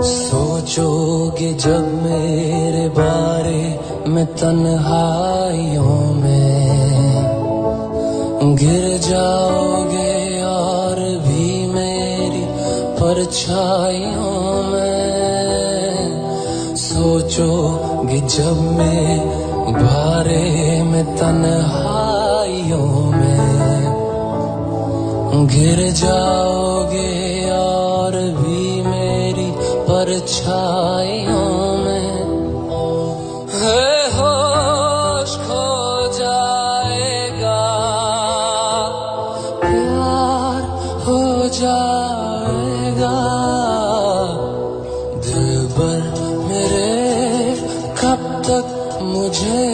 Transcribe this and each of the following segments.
सोचोगे जब मेरे बारे में तन्हाइयों में। गिर जाओगे और भी मेरी परछाइयों में। सोचोगे जब मेरे बारे में तन्हाइयों में। गिर जाओगे परछाइयों में है होश खो जाएगा। प्यार हो जाएगा। दिल पर मेरे, कब तक मुझे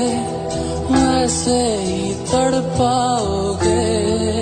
ऐसे ही तड़पाओगे?